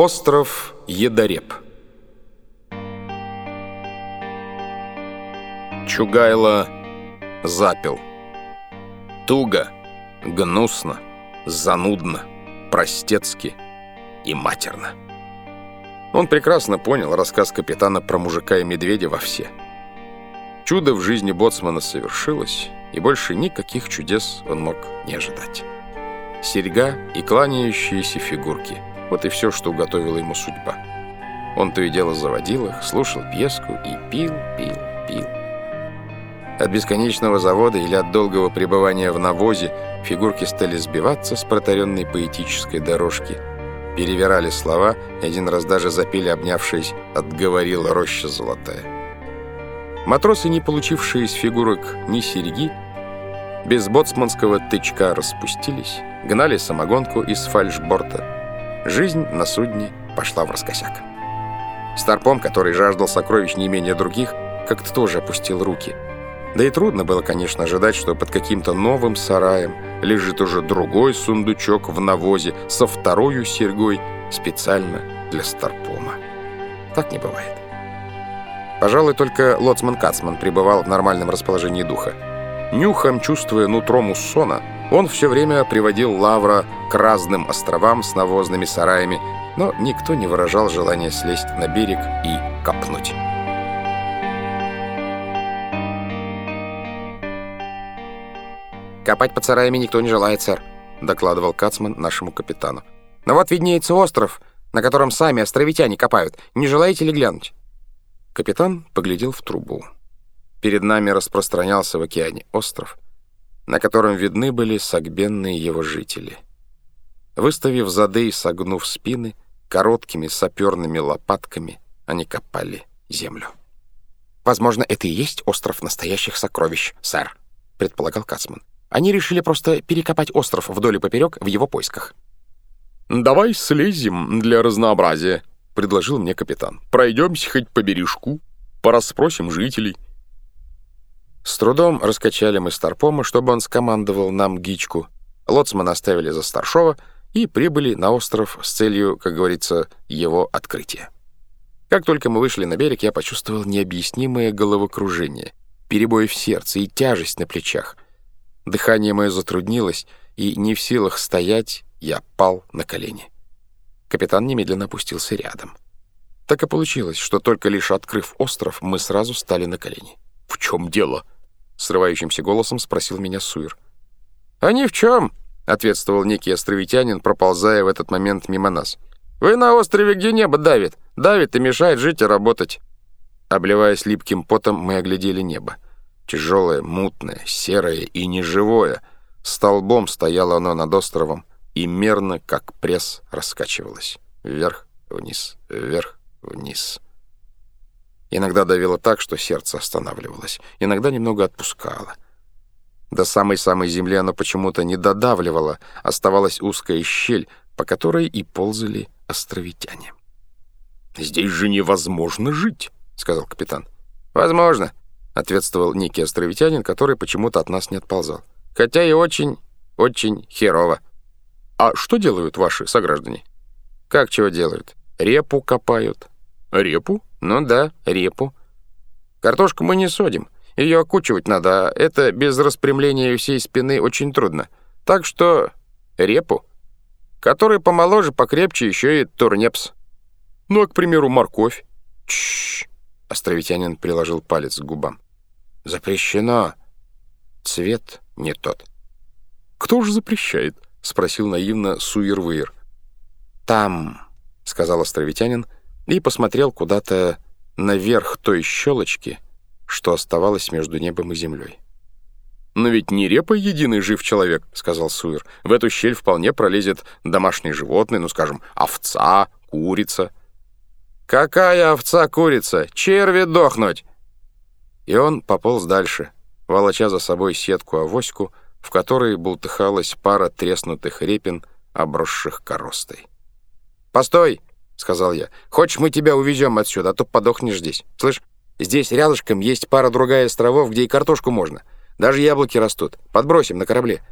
Остров Едореп Чугайло запил. Туго, гнусно, занудно, простецки и матерно. Он прекрасно понял рассказ капитана про мужика и медведя во все. Чудо в жизни боцмана совершилось, и больше никаких чудес он мог не ожидать. Серьга и кланяющиеся фигурки — вот и все, что уготовила ему судьба. Он то и дело заводил их, слушал пьеску и пил, пил, пил. От бесконечного завода или от долгого пребывания в навозе фигурки стали сбиваться с протаренной поэтической дорожки, перевирали слова и один раз даже запели, обнявшись, «Отговорила роща золотая». Матросы, не получившие из фигурок ни серьги, без боцманского тычка распустились, гнали самогонку из фальшборта. Жизнь на судне пошла в раскосяк. Старпом, который жаждал сокровищ не менее других, как-то тоже опустил руки – да и трудно было, конечно, ожидать, что под каким-то новым сараем лежит уже другой сундучок в навозе со второй серьгой специально для Старпома. Так не бывает. Пожалуй, только лоцман Кацман пребывал в нормальном расположении духа. Нюхом, чувствуя нутром Муссона, он все время приводил Лавра к разным островам с навозными сараями, но никто не выражал желания слезть на берег и копнуть. «Копать под сараями никто не желает, сэр», — докладывал Кацман нашему капитану. «Но вот виднеется остров, на котором сами островитяне копают. Не желаете ли глянуть?» Капитан поглядел в трубу. Перед нами распространялся в океане остров, на котором видны были согбенные его жители. Выставив зады и согнув спины, короткими саперными лопатками они копали землю. «Возможно, это и есть остров настоящих сокровищ, сэр», — предполагал Кацман. Они решили просто перекопать остров вдоль и поперек в его поисках. «Давай слезем для разнообразия», — предложил мне капитан. «Пройдемся хоть по бережку, порасспросим жителей». С трудом раскачали мы Старпома, чтобы он скомандовал нам гичку. Лоцмана оставили за старшова и прибыли на остров с целью, как говорится, его открытия. Как только мы вышли на берег, я почувствовал необъяснимое головокружение, перебои в сердце и тяжесть на плечах — Дыхание мое затруднилось, и не в силах стоять, я пал на колени. Капитан немедленно опустился рядом. Так и получилось, что только лишь открыв остров, мы сразу стали на колени. «В чем дело?» — срывающимся голосом спросил меня Суир. «А ни в чем», — ответствовал некий островитянин, проползая в этот момент мимо нас. «Вы на острове, где небо давит. Давит и мешает жить и работать». Обливаясь липким потом, мы оглядели небо. Тяжелое, мутное, серое и неживое. Столбом стояло оно над островом и мерно, как пресс, раскачивалось. Вверх, вниз, вверх, вниз. Иногда давило так, что сердце останавливалось, иногда немного отпускало. До самой-самой земли оно почему-то не додавливало, оставалась узкая щель, по которой и ползали островитяне. «Здесь же невозможно жить», — сказал капитан. «Возможно», — ответствовал некий островитянин, который почему-то от нас не отползал. «Хотя и очень, очень херово». «А что делают ваши сограждане?» «Как чего делают? Репу копают». «Репу?» «Ну да, репу. Картошку мы не содим. Ее окучивать надо, а это без распрямления всей спины очень трудно. Так что репу, который помоложе, покрепче, еще и турнепс». «Ну, а, к примеру, морковь?» «Чш!» Островитянин приложил палец к губам. «Запрещено. Цвет не тот». «Кто же запрещает?» — спросил наивно Суирвейр. «Там», — сказал островитянин и посмотрел куда-то наверх той щелочки, что оставалось между небом и землей. «Но ведь не репа единый жив человек», — сказал Суир. «В эту щель вполне пролезет домашние животные, ну, скажем, овца, курица». «Какая овца-курица? Черви дохнуть!» И он пополз дальше, волоча за собой сетку-авоську, в которой бултыхалась пара треснутых репин, обросших коростой. «Постой!» — сказал я. «Хочешь, мы тебя увезем отсюда, а то подохнешь здесь. Слышь, здесь рядышком есть пара другая островов, где и картошку можно. Даже яблоки растут. Подбросим на корабле».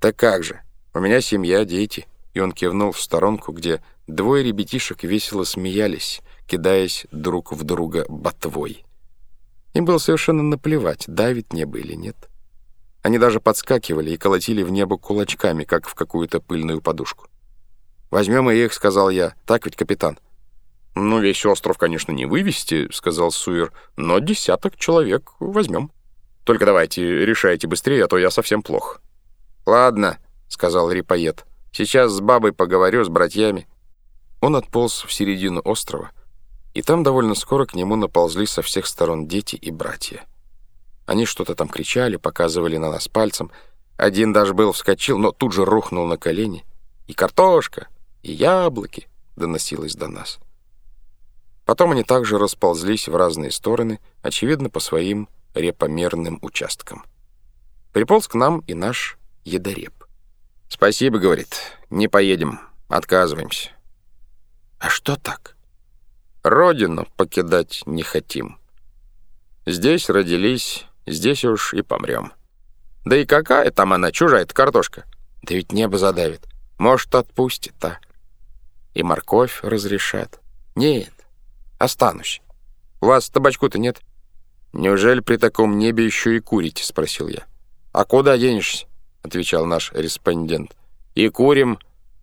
«Так как же? У меня семья, дети», — И он кивнул в сторонку, где двое ребятишек весело смеялись, кидаясь друг в друга ботвой. Им было совершенно наплевать, давит небо или нет. Они даже подскакивали и колотили в небо кулачками, как в какую-то пыльную подушку. «Возьмем и их», — сказал я. «Так ведь, капитан?» «Ну, весь остров, конечно, не вывести», — сказал Суир, «но десяток человек возьмем. Только давайте решайте быстрее, а то я совсем плох». «Ладно», — сказал Рипоед. «Сейчас с бабой поговорю, с братьями». Он отполз в середину острова, и там довольно скоро к нему наползли со всех сторон дети и братья. Они что-то там кричали, показывали на нас пальцем. Один даже был вскочил, но тут же рухнул на колени. И картошка, и яблоки доносилось до нас. Потом они также расползлись в разные стороны, очевидно, по своим репомерным участкам. Приполз к нам и наш едореп. «Спасибо», — говорит, — «не поедем, отказываемся». «А что так?» «Родину покидать не хотим. Здесь родились, здесь уж и помрем. Да и какая там она, чужая-то картошка? Да ведь небо задавит. Может, отпустит, а? И морковь разрешат. Нет, останусь. У вас табачку-то нет? Неужели при таком небе еще и курите? Спросил я. А куда денешься? Отвечал наш респондент. И курим,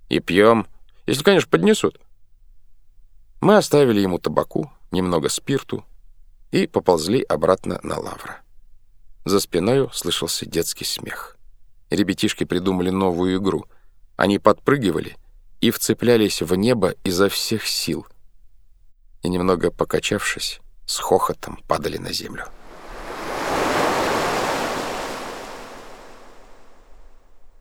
и пьем, если, конечно, поднесут. Мы оставили ему табаку, немного спирту и поползли обратно на лавра. За спиною слышался детский смех. Ребятишки придумали новую игру. Они подпрыгивали и вцеплялись в небо изо всех сил. И немного покачавшись, с хохотом падали на землю.